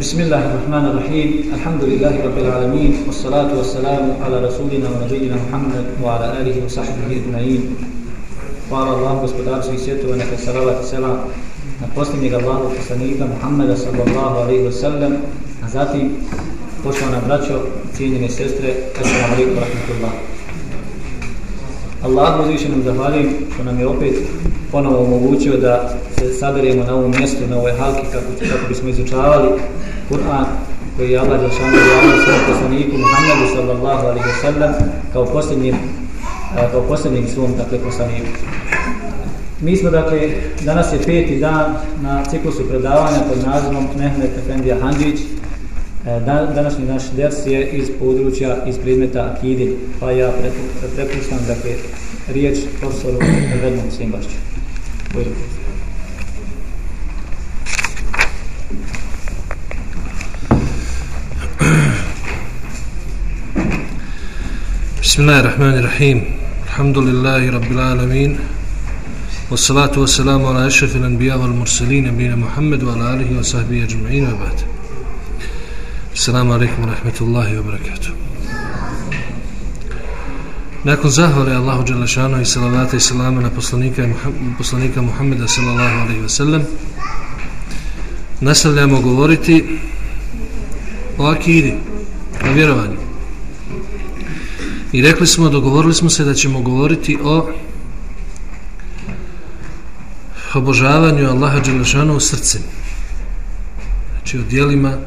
بسم الله الرحمن الرحيم الحمد لله رب العالمين والصلاة والسلام على رسولنا ونبينا محمد وعلى آله وصحبه أجمعين قال الله gospodar svih svjetova neka salavat i selam na posljednjeg Allahu poslanika Muhammeda sallallahu alaihi wa sallam a zatim poštovana braćo cijenjene sestre assalamu alaikum wa rahmatullah Allah uzvišenom zahvalim što nam je opet ponovo omogućio da se saberemo na ovom mjestu, na ovoj halki kako, kako bismo izučavali Kur'an koji je Allah Đelšanu objavio svom poslaniku Muhammedu sallallahu alaihi wa sallam kao posljednjim kao posljednjim svom dakle, poslaniku. Mi smo dakle, danas je peti dan na ciklusu predavanja pod nazivom Mehmet Efendija Handžić. E, dan, današnji naš ders je iz područja, iz predmeta Akidin, pa ja prepuštam dakle, riječ profesoru Vednom Simbašću. بسم الله الرحمن الرحيم. الحمد لله رب العالمين. والصلاة والسلام على أشرف الأنبياء والمرسلين نبينا محمد وعلى آله وصحبه أجمعين وبعد. السلام عليكم ورحمة الله وبركاته. Nakon zahvale Allahu Đelešanu i salavata i salama na poslanika, poslanika Muhammeda sallallahu alaihi ve sellem nastavljamo govoriti o akidi, o vjerovanju. I rekli smo, dogovorili smo se da ćemo govoriti o obožavanju Allaha Đelešanu u srcem. Znači o dijelima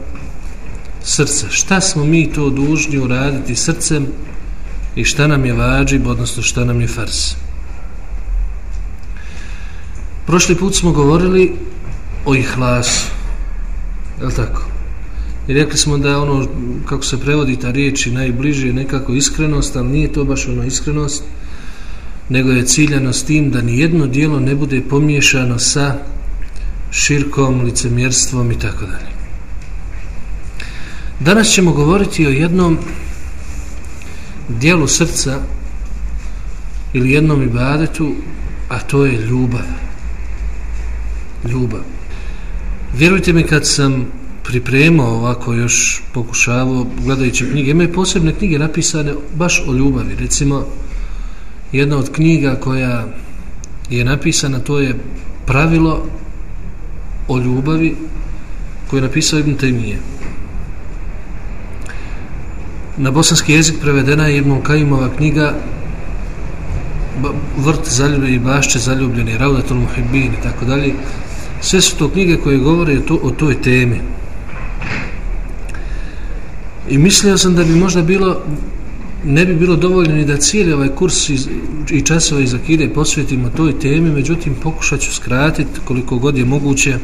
srca. Šta smo mi to dužni uraditi srcem i šta nam je vađib, odnosno šta nam je fars. Prošli put smo govorili o ihlasu. Je li tako? I rekli smo da ono, kako se prevodi ta riječ i najbliže je nekako iskrenost, ali nije to baš ono iskrenost, nego je ciljano s tim da ni jedno dijelo ne bude pomiješano sa širkom, licemjerstvom i tako dalje. Danas ćemo govoriti o jednom dijelu srca ili jednom ibadetu, a to je ljubav. Ljubav. Vjerujte mi kad sam pripremao ovako još pokušavao gledajući knjige, imaju posebne knjige napisane baš o ljubavi. Recimo, jedna od knjiga koja je napisana, to je pravilo o ljubavi koje je napisao Ibn Taymije na bosanski jezik prevedena je Ibn Kajimova knjiga Vrt zaljubljeni i bašće zaljubljeni, Raudatul Muhibbin i tako dalje. Sve su to knjige koje govore to, o toj temi. I mislio sam da bi možda bilo ne bi bilo dovoljno ni da cijeli ovaj kurs iz, i časove iz Akide posvetimo toj temi, međutim pokušat ću skratiti koliko god je moguće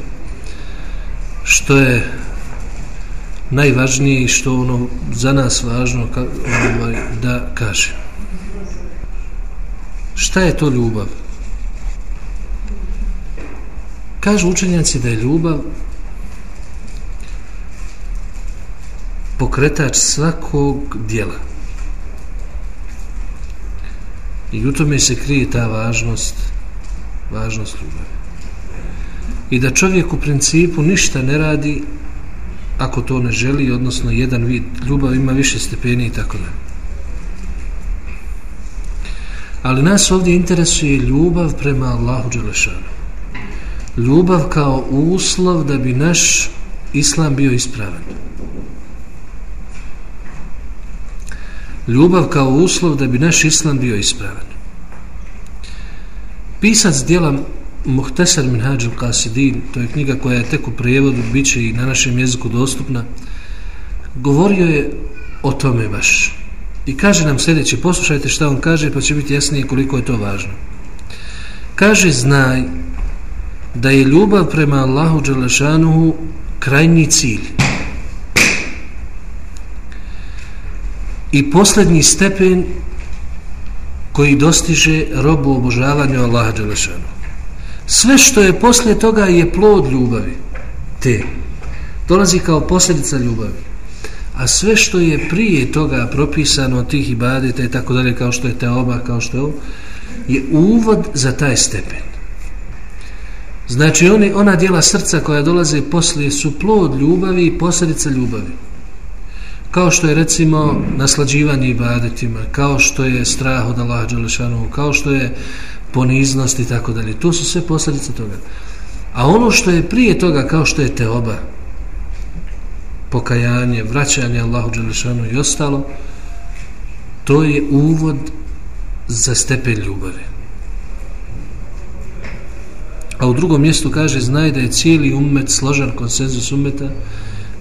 što je najvažnije i što ono za nas važno ka, ovaj, da kažem. Šta je to ljubav? Kažu učenjaci da je ljubav pokretač svakog dijela. I u tome se krije ta važnost, važnost ljubavi. I da čovjek u principu ništa ne radi ako to ne želi, odnosno jedan vid ljubav ima više stepeni i tako da. Ali nas ovdje interesuje ljubav prema Allahu Đelešanu. Ljubav kao uslov da bi naš islam bio ispravan. Ljubav kao uslov da bi naš islam bio ispravan. Pisac djela Muhtesar min hađu Qasidin, to je knjiga koja je tek u prijevodu, bit će i na našem jeziku dostupna, govorio je o tome baš. I kaže nam sljedeće, poslušajte šta on kaže, pa će biti jasnije koliko je to važno. Kaže, znaj da je ljubav prema Allahu Đelešanuhu krajnji cilj. I posljednji stepen koji dostiže robu obožavanju Allaha Đelešanuhu sve što je poslije toga je plod ljubavi. Te. Dolazi kao posljedica ljubavi. A sve što je prije toga propisano od tih ibadeta i tako dalje kao što je te oba kao što je ovo je uvod za taj stepen. Znači oni, ona dijela srca koja dolaze poslije su plod ljubavi i posljedica ljubavi. Kao što je recimo naslađivanje ibadetima, kao što je strah od Allaha Đelešanu, kao što je poniznost i tako dalje. To su sve posljedice toga. A ono što je prije toga, kao što je teoba, pokajanje, vraćanje Allahu Đelešanu i ostalo, to je uvod za stepen ljubavi. A u drugom mjestu kaže, znaj da je cijeli umet, složan konsenzus umeta,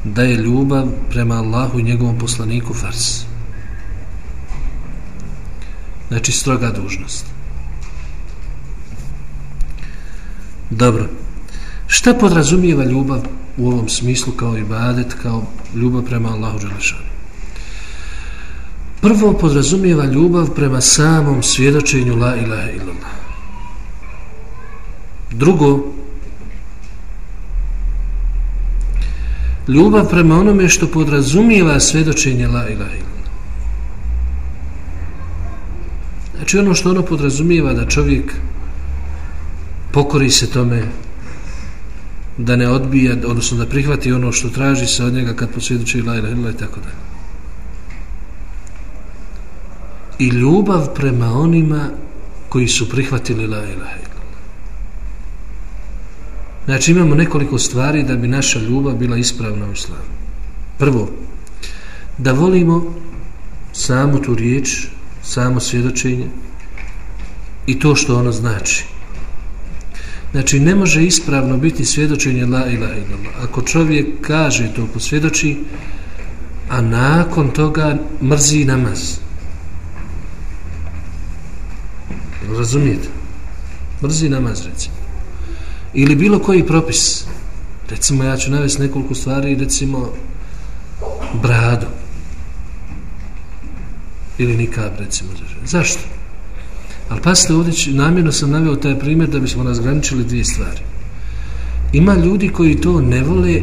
da je ljubav prema Allahu i njegovom poslaniku fars. Znači, stroga dužnost. Dobro. Šta podrazumijeva ljubav u ovom smislu kao ibadet, kao ljubav prema Allahu Đelešanu? Prvo podrazumijeva ljubav prema samom svjedočenju la ilaha illallah. Drugo, ljubav prema onome što podrazumijeva svjedočenje la ilaha illallah. Znači ono što ono podrazumijeva da čovjek pokori se tome da ne odbija, odnosno da prihvati ono što traži se od njega kad posvjedoči la ilaha illallah i tako dalje. I ljubav prema onima koji su prihvatili la ilaha illallah. Znači imamo nekoliko stvari da bi naša ljubav bila ispravna u islamu. Prvo, da volimo samu tu riječ, samo svjedočenje i to što ono znači. Znači ne može ispravno biti svjedočenje la ilaha illallah. Ako čovjek kaže to posvjedoči, a nakon toga mrzi namaz. Razumijete? Mrzi namaz, recimo ili bilo koji propis recimo ja ću navesti nekoliko stvari recimo bradu ili nikab recimo zašto? Ali pasite ovdje namjerno sam naveo taj primjer da bismo razgraničili dvije stvari ima ljudi koji to ne vole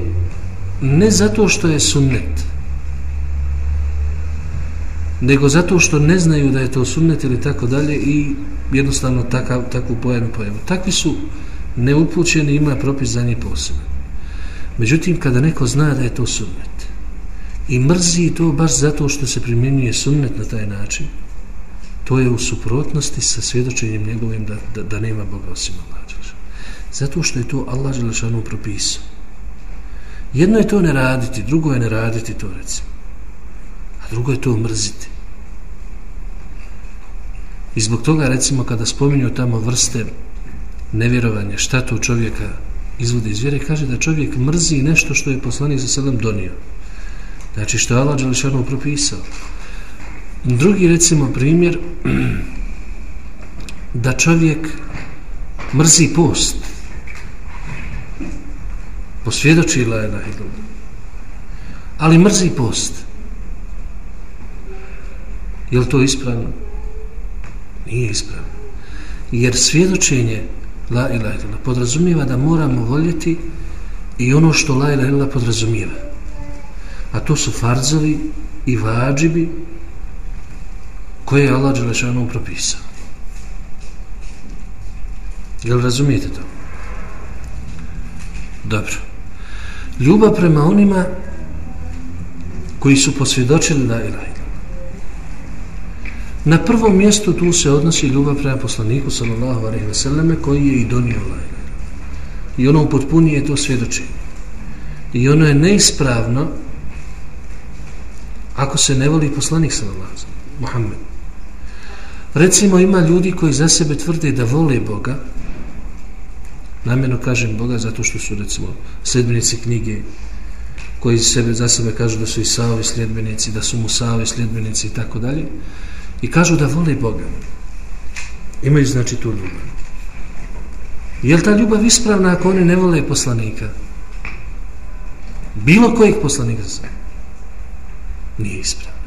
ne zato što je sunnet nego zato što ne znaju da je to sunnet ili tako dalje i jednostavno takav, takvu pojavu pojavu takvi su neupućeni ima propis za njih posebno. Međutim, kada neko zna da je to sunnet i mrzi to baš zato što se primjenjuje sunnet na taj način, to je u suprotnosti sa svjedočenjem njegovim da, da, da nema Boga osim Allah. Zato što je to Allah Đelešanu propisao. Jedno je to ne raditi, drugo je ne raditi to recimo. A drugo je to mrziti. I zbog toga recimo kada spominju tamo vrste nevjerovanja, šta to čovjeka izvodi iz vjere, kaže da čovjek mrzi nešto što je poslanik za sedam donio. Znači što je Allah Đelešanu propisao. Drugi recimo primjer da čovjek mrzi post. Posvjedoči la ilaha ali mrzi post. Je li to ispravno? nije ispravno. Jer svjedočenje la ilaha illallah podrazumijeva da moramo voljeti i ono što la ilaha illallah podrazumijeva. A to su farzovi i vađibi koje je Allah Đelešanu propisao jel razumijete to? dobro ljubav prema onima koji su posvjedočili la ilaha Na prvom mjestu tu se odnosi ljubav prema poslaniku sallallahu alejhi ve selleme koji je i donio la I ono upotpunije to svjedočenje. I ono je neispravno ako se ne voli poslanik sallallahu alejhi Muhammed. Recimo ima ljudi koji za sebe tvrde da vole Boga. Namjerno kažem Boga zato što su recimo sljedbenici knjige koji sebe za sebe kažu da su Isaovi sljedbenici, da su Musaovi sljedbenici i tako dalje. I kažu da vole Boga. Imaju znači tu ljubav. Je li ta ljubav ispravna ako oni ne vole poslanika? Bilo kojih poslanika sam nije ispravna.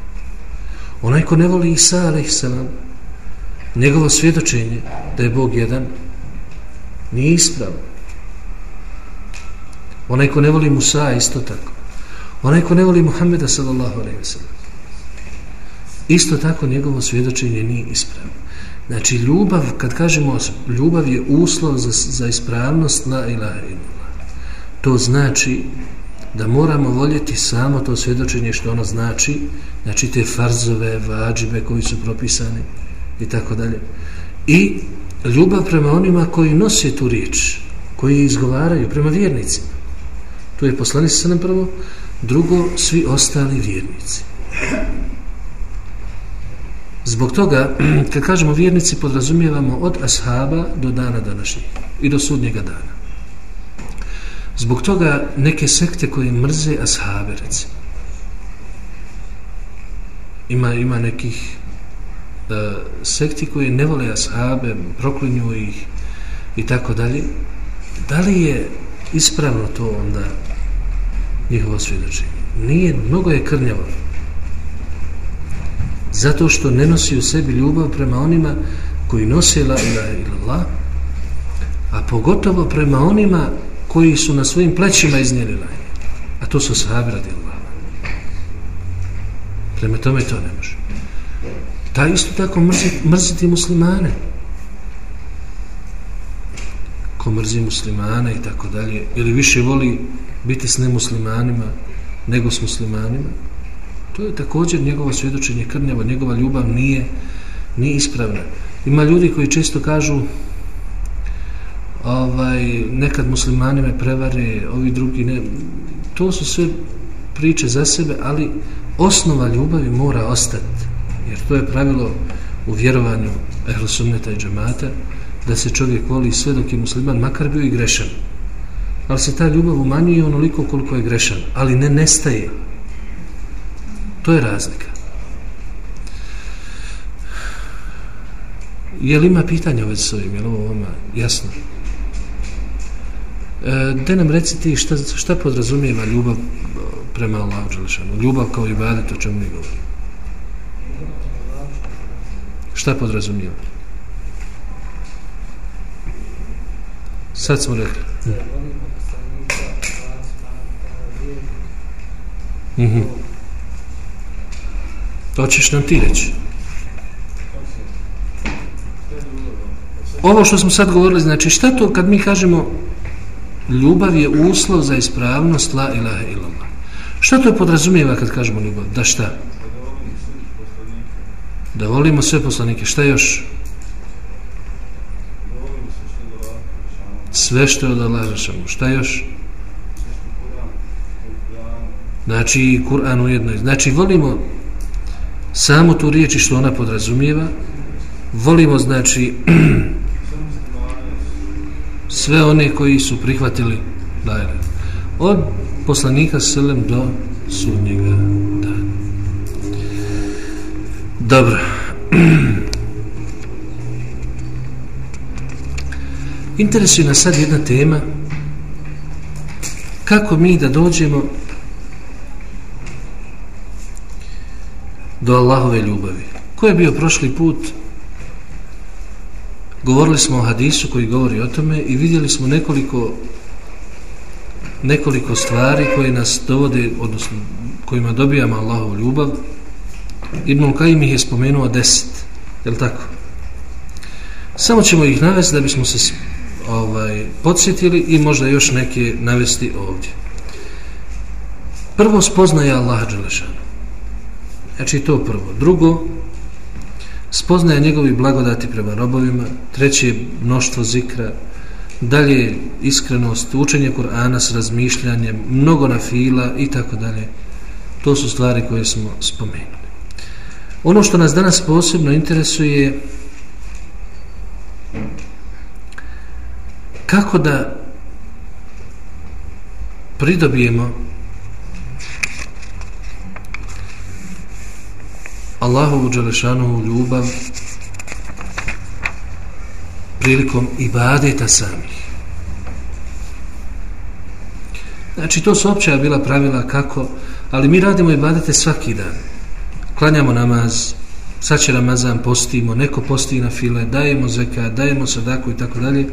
Onaj ko ne voli Isa alaihissalam njegovo svjedočenje da je Bog jedan nije ispravno onaj ko ne voli Musa isto tako onaj ko ne voli Muhammeda sallallahu alaihi wa sallam Isto tako njegovo svjedočenje nije ispravno. Znači, ljubav, kad kažemo ljubav je uslov za, za ispravnost la ilaha illallah. To znači da moramo voljeti samo to svjedočenje što ono znači, znači te farzove, vađibe koji su propisani i tako dalje. I ljubav prema onima koji nose tu riječ, koji izgovaraju prema vjernicima. To je poslanici sa nam prvo, drugo, svi ostali vjernici. Zbog toga, kad kažemo vjernici, podrazumijevamo od ashaba do dana današnjeg i do sudnjega dana. Zbog toga neke sekte koje mrze ashabe, recimo, ima, ima nekih E, sekti koji ne vole ashabe, proklinju ih i tako dalje, da li je ispravno to onda njihovo svjedočenje? Nije, mnogo je krnjavo. Zato što ne nosi u sebi ljubav prema onima koji nose la ilaha illallah a pogotovo prema onima koji su na svojim plećima iznijeli la a to su sahabi radi Allah prema tome to ne može. Taj isto tako mrziti, mrziti muslimane ko mrzi muslimane i tako dalje ili više voli biti s nemuslimanima nego s muslimanima To je također njegovo svjedočenje krnjava, njegova ljubav nije, nije ispravna. Ima ljudi koji često kažu ovaj, nekad muslimani me prevare, ovi drugi ne. To su sve priče za sebe, ali osnova ljubavi mora ostati. Jer to je pravilo u vjerovanju ehlosunneta i džemata, da se čovjek voli sve dok je musliman, makar bio i grešan. Ali se ta ljubav umanjuje onoliko koliko je grešan, ali ne nestaje. To je razlika. Je li ima pitanja već s ovim? Je li ovo vama jasno? E, da nam reci ti šta, šta podrazumijeva ljubav e, prema Allahu Đelešanu? Ljubav kao ibadet, o čemu mi govorimo? Šta podrazumijeva? Sad smo rekli. Mhm. Mm To ćeš nam ti reći. Ovo što smo sad govorili, znači šta to kad mi kažemo ljubav je uslov za ispravnost la ilaha illallah. Šta to podrazumijeva kad kažemo ljubav? Da šta? Da volimo sve poslanike. Šta još? Sve što je od Allah Šta još? Znači, Kur'an ujedno. Znači, volimo samo tu riječi što ona podrazumijeva volimo znači sve one koji su prihvatili dajle. od poslanika selem do sudnjega dobro interesuje nas sad jedna tema kako mi da dođemo do Allahove ljubavi. Ko je bio prošli put? Govorili smo o hadisu koji govori o tome i vidjeli smo nekoliko nekoliko stvari koje nas dovode, odnosno kojima dobijamo Allahovu ljubav. Ibn Kajim ih je spomenuo deset. Je li tako? Samo ćemo ih navesti da bismo se ovaj, podsjetili i možda još neke navesti ovdje. Prvo spoznaje Allah Đelešanu. Znači to prvo. Drugo, spoznaje njegovi blagodati prema robovima. Treće, mnoštvo zikra. Dalje, iskrenost, učenje Kur'ana s razmišljanjem, mnogo na fila i tako dalje. To su stvari koje smo spomenuli. Ono što nas danas posebno interesuje kako da pridobijemo Allahovu Đelešanovu ljubav prilikom ibadeta samih. Znači, to su opća bila pravila kako, ali mi radimo ibadete svaki dan. Klanjamo namaz, sad će Ramazan, postimo, neko posti na file, dajemo zeka, dajemo sadaku i tako dalje.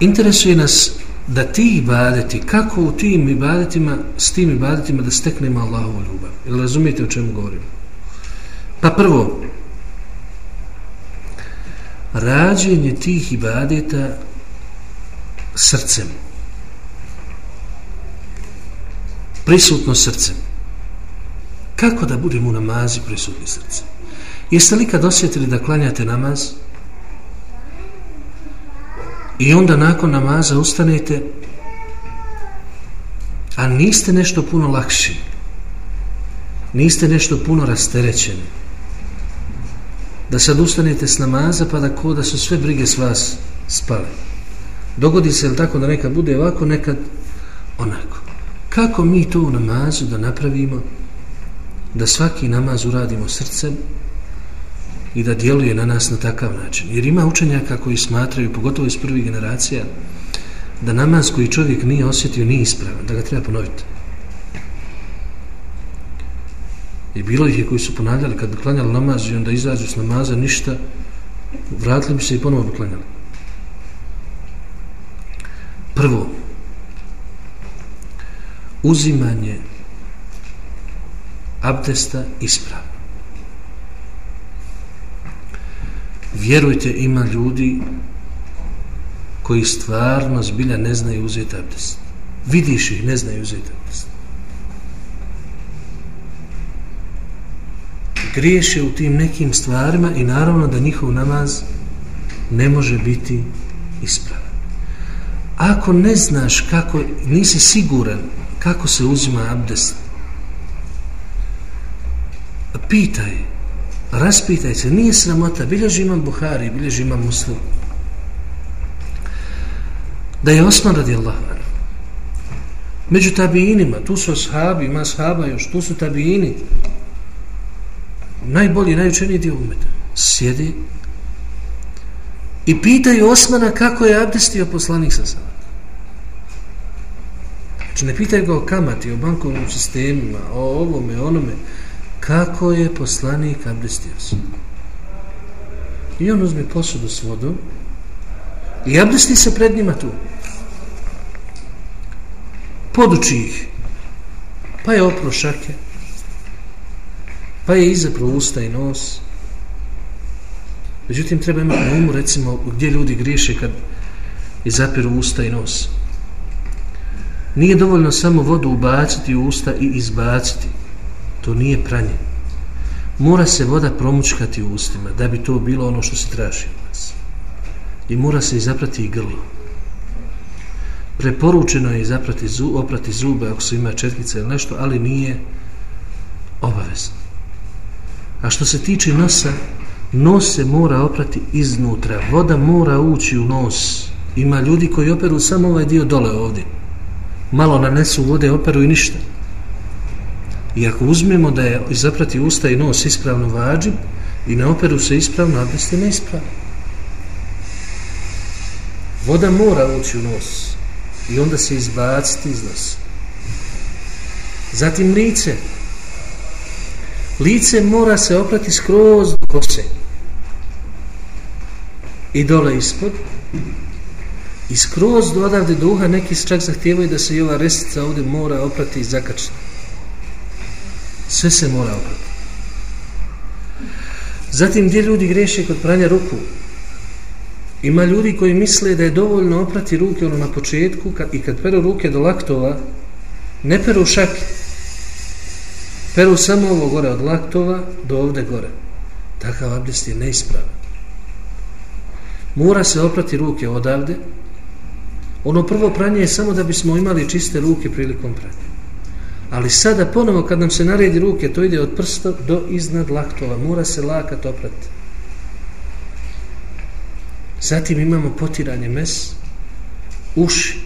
Interesuje nas da ti ibadeti, kako u tim ibadetima, s tim ibadetima da steknemo Allahovu ljubav. Ili razumijete o čemu govorim? Pa prvo, rađenje tih ibadeta srcem prisutno srcem kako da budemo u namazi prisutni srce? jeste li kad osjetili da klanjate namaz? I onda nakon namaza ustanete a niste nešto puno lakši niste nešto puno rasterećeni da sad ustanete s namaza pa da ko da su sve brige s vas spale. Dogodi se li tako da nekad bude ovako nekad onako. Kako mi to u namazu da napravimo? Da svaki namaz uradimo srcem i da djeluje na nas na takav način jer ima učenjaka koji smatraju pogotovo iz prvih generacija da namaz koji čovjek nije osjetio nije ispravan, da ga treba ponoviti. I bilo ih je koji su ponavljali kad bi klanjali namaz i onda izađu s namaza ništa, vratili bi se i ponovo bi klanjali. Prvo, uzimanje abdesta ispravno. Vjerujte, ima ljudi koji stvarno zbilja ne znaju uzeti abdest. Vidiš ih, ne znaju uzeti abdest. Griješe u tim nekim stvarima i naravno da njihov namaz ne može biti ispravan. Ako ne znaš kako, nisi siguran kako se uzima abdest, pitaj, raspitaj se, nije sramota, bilježi imam Buhari, bilježi imam Muslim, da je Osman radi Allah među tabijinima tu su ashabi, ima ashaba još tu su tabijini najbolji, najučeniji dio umeta sjedi i pitaju Osmana kako je abdestio poslanik sa sada znači ne pitaju ga o kamati o bankovnom sistemima o ovome, onome kako je poslanik abdestio se? I on uzme posudu s vodom i abdesti se pred njima tu. Poduči ih. Pa je opro šake. Pa je izapro usta i nos. Međutim treba imati na umu recimo gdje ljudi griješe kad izapiru usta i nos. Nije dovoljno samo vodu ubaciti u usta i izbaciti to nije pranje mora se voda promučkati u ustima da bi to bilo ono što se traži od nas i mora se izaprati i grlo preporučeno je zaprati zub, oprati zube ako se ima četkice ili nešto, ali nije obavezno. A što se tiče nosa, nos se mora oprati iznutra. Voda mora ući u nos. Ima ljudi koji operu samo ovaj dio dole ovdje. Malo nanesu vode, operu i ništa. I ako uzmemo da je zaprati usta i nos ispravno vađi i ne operu se ispravno, abdest je neispravno. Voda mora ući u nos i onda se izbaciti iz nosa. Zatim lice. Lice mora se oprati skroz do kose. I dole ispod. I skroz do odavde duha neki čak zahtijevaju da se i ova restica ovdje mora oprati i zakačiti. Sve se mora oprati. Zatim gdje ljudi greše kod pranja ruku? Ima ljudi koji misle da je dovoljno oprati ruke ono na početku kad, i kad peru ruke do laktova, ne peru šake. Peru samo ovo gore od laktova do ovde gore. Takav abdest je neispravan. Mora se oprati ruke odavde. Ono prvo pranje je samo da bismo imali čiste ruke prilikom pranja. Ali sada ponovo kad nam se naredi ruke, to ide od prsta do iznad laktova. Mora se lakat oprati. Zatim imamo potiranje mes, uši.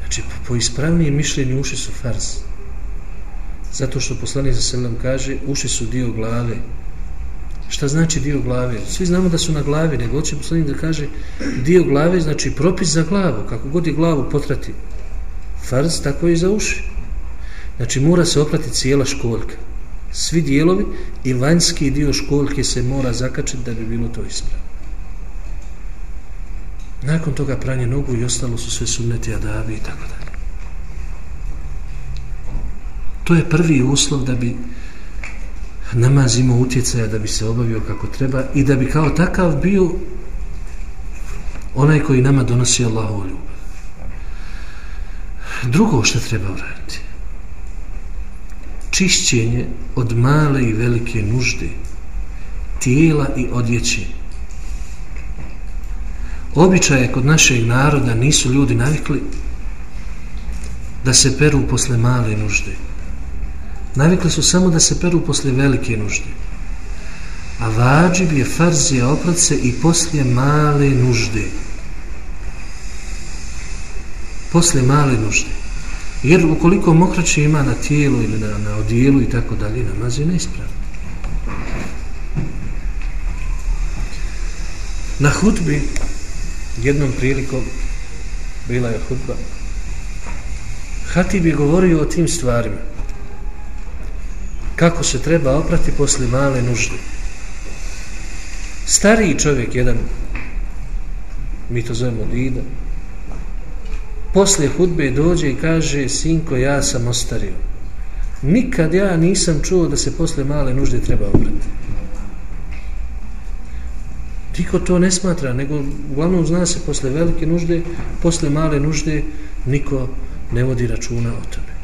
Znači, po ispravnijem mišljenju uši su farz. Zato što poslanik za selam kaže, uši su dio glave. Šta znači dio glave? Svi znamo da su na glavi, nego hoće poslanik da kaže dio glave znači propis za glavu, kako god je glavu potrati. Farz tako i za uši. Znači mora se oprati cijela školjka svi dijelovi i vanjski dio školjke se mora zakačiti da bi bilo to ispravno. Nakon toga pranje nogu i ostalo su sve sunneti adabi i tako dalje. To je prvi uslov da bi namaz imao utjecaja da bi se obavio kako treba i da bi kao takav bio onaj koji nama donosi Allahovu ljubav. Drugo što treba uraditi. Čišćenje od male i velike nužde tijela i odjeće. Običaje kod našeg naroda nisu ljudi navikli da se peru posle male nužde. Navikli su samo da se peru posle velike nužde. A vađib je farzija oprat se i posle male nužde posle male nužde. Jer ukoliko mokraće ima na tijelu ili na, na odijelu i tako dalje namaz je neispravno na hutbi jednom prilikom bila je hutba. Hatib je govorio o tim stvarima. Kako se treba oprati posle male nužde. Stariji čovjek, jedan, mi to zovemo Dida, poslije hudbe dođe i kaže, sinko, ja sam ostario. Nikad ja nisam čuo da se posle male nužde treba obrati. Tiko to ne smatra, nego uglavnom zna se posle velike nužde, posle male nužde, niko ne vodi računa o tome.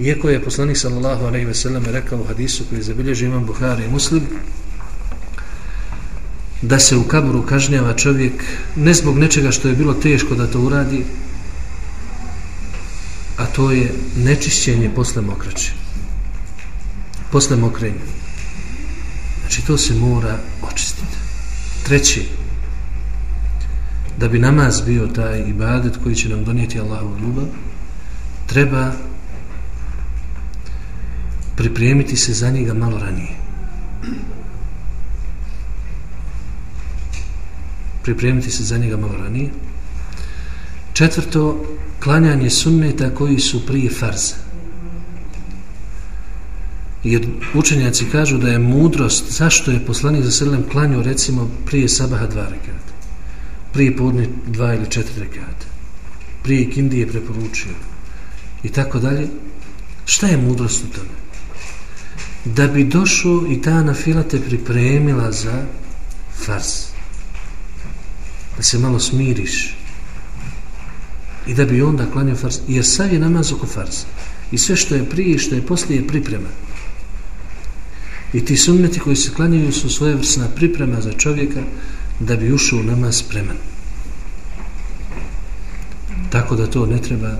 Iako je poslanik sallallahu alejhi ve sellem rekao u hadisu koji zabilježi imam Buhari i Muslim da se u kaburu kažnjava čovjek ne zbog nečega što je bilo teško da to uradi a to je nečišćenje posle mokraće. Posle mokrenja. Znači to se mora očistiti. Treći da bi namaz bio taj ibadet koji će nam donijeti Allahovu ljubav treba pripremiti se za njega malo ranije. Pripremiti se za njega malo ranije. Četvrto, klanjanje sunneta koji su prije farza. Jer učenjaci kažu da je mudrost, zašto je poslanik za sredlem klanio recimo prije sabaha dva rekata, prije podne dva ili četiri rekata, prije kindije preporučio i tako dalje. Šta je mudrost u tome? da bi došao i ta nafila te pripremila za farz da se malo smiriš i da bi onda klanio fars jer sad je namaz oko fars i sve što je prije i što je poslije je priprema i ti sunneti koji se klanjaju su svoje vrsna priprema za čovjeka da bi ušao u namaz spreman tako da to ne treba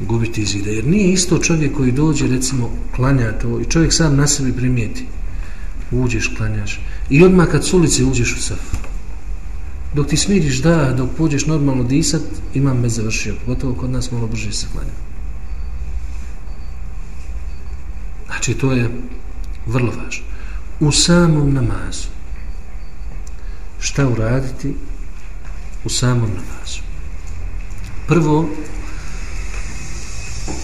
gubiti iz ide. Jer nije isto čovjek koji dođe, recimo, klanja to i čovjek sam na sebi primijeti. Uđeš, klanjaš. I odmah kad s ulice uđeš u saf. Dok ti smiriš da, dok pođeš normalno disat, imam me završio. Pogotovo kod nas malo brže se klanja. Znači, to je vrlo važno. U samom namazu. Šta uraditi u samom namazu? Prvo,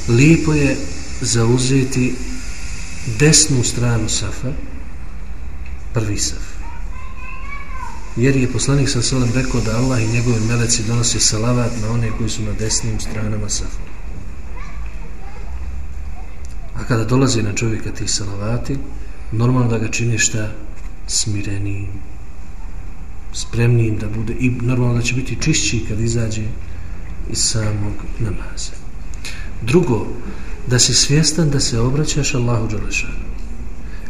lijepo je zauzeti desnu stranu safa prvi saf jer je poslanik sa selam rekao da Allah i njegovi meleci donose salavat na one koji su na desnim stranama safa a kada dolazi na čovjeka ti salavati normalno da ga čini šta? Smirenijim spremnijim da bude i normalno da će biti čišći kad izađe iz samog namaza. Drugo, da si svjestan da se obraćaš Allahu Đalešanu.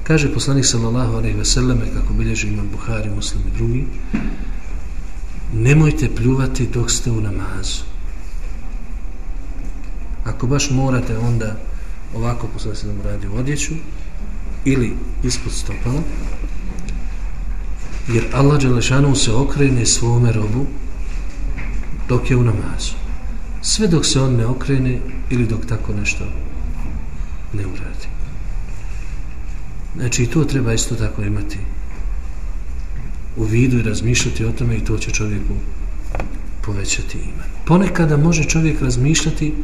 Kaže poslanik sallallahu alejhi ve selleme, kako bilježi imam Buhari, muslim i drugi, nemojte pljuvati dok ste u namazu. Ako baš morate, onda ovako posle se nam radi u odjeću ili ispod stopala, jer Allah Đelešanu se okrene svome robu dok je u namazu sve dok se on ne okrene ili dok tako nešto ne uradi. Znači i to treba isto tako imati u vidu i razmišljati o tome i to će čovjeku povećati iman. Ponekada može čovjek razmišljati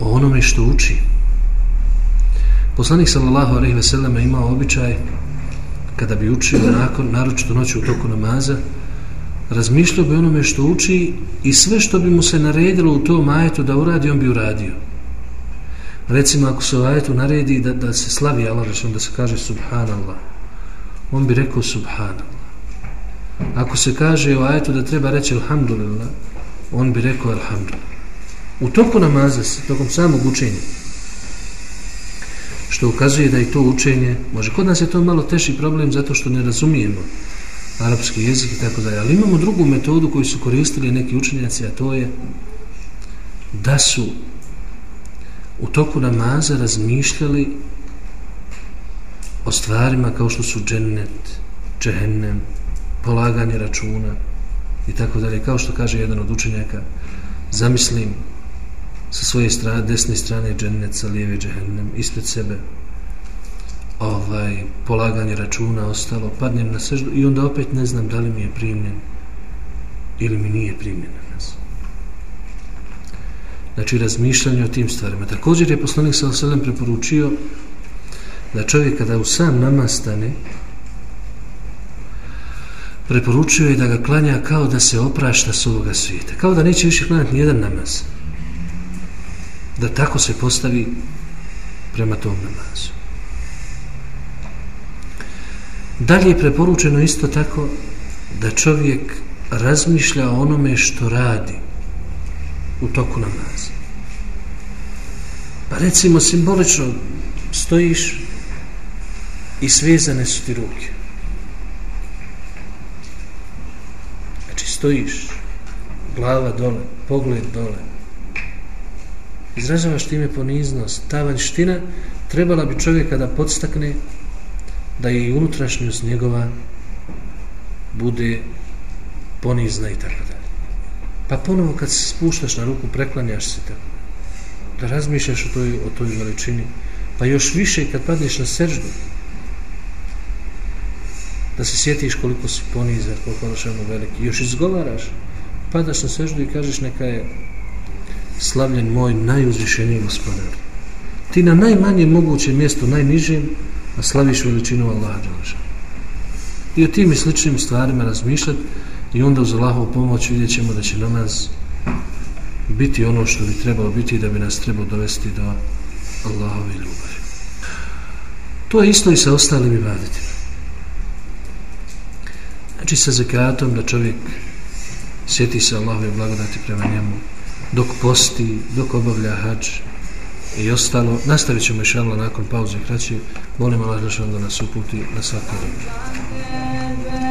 o onome što uči. Poslanik sallallahu alejhi ve sellem imao običaj kada bi učio nakon naročito noću u toku namaza razmišljao bi onome što uči i sve što bi mu se naredilo u tom ajetu da uradi, on bi uradio recimo ako se u ajetu naredi da, da se slavi Allah da se kaže subhanallah. On bi rekao subhanallah. Ako se kaže u ajetu da treba reći alhamdulillah on bi rekao alhamdulillah. U toku namaza se tokom samog učenja što ukazuje da je to učenje može kod nas je to malo teši problem zato što ne razumijemo arapski jezik i tako dalje ali imamo drugu metodu koju su koristili neki učenjaci a to je da su u toku namaza razmišljali o stvarima kao što su džennet, džehennem, polaganje računa i tako dalje. Kao što kaže jedan od učenjaka, zamislim sa svoje strane, desne strane džennet, sa lijeve džehennem, ispred sebe ovaj, polaganje računa ostalo, padnem na seždu i onda opet ne znam da li mi je primljen ili mi nije primljen. Znači, razmišljanje o tim stvarima. Također je poslanik sa Oselem preporučio da čovjek kada u sam namaz stane, preporučio je da ga klanja kao da se oprašta s ovoga svijeta. Kao da neće više klanjati nijedan namaz. Da tako se postavi prema tom namazu. Dalje je preporučeno isto tako da čovjek razmišlja o onome što radi u toku namaza. Pa recimo simbolično stojiš i svezane su ti ruke. Znači stojiš, glava dole, pogled dole. Izražavaš time poniznost. Ta vanština trebala bi čovjeka da podstakne da je i unutrašnjost njegova bude ponizna i tako. Pa ponovo kad se spuštaš na ruku, preklanjaš se tako. Da razmišljaš o toj, o toj veličini. Pa još više kad padneš na seždu, da se sjetiš koliko si ponizan, koliko je ono veliki. Još izgovaraš, padaš na seždu i kažeš neka je slavljen moj najuzvišeniji gospodar. Ti na najmanje moguće mjesto, najnižim, a slaviš veličinu Allaha Đalaša. I o tim i sličnim stvarima razmišljati i onda uz Allahovu pomoć vidjet ćemo da će namaz biti ono što bi trebalo biti da bi nas trebalo dovesti do Allahove ljubavi. To je isto i sa ostalim ibadetima. Znači sa zakatom da čovjek sjeti se Allahove blagodati prema njemu dok posti, dok obavlja hađ i ostalo. Nastavit ćemo još nakon pauze kraće. Molim Allah da nas uputi na svako dobro.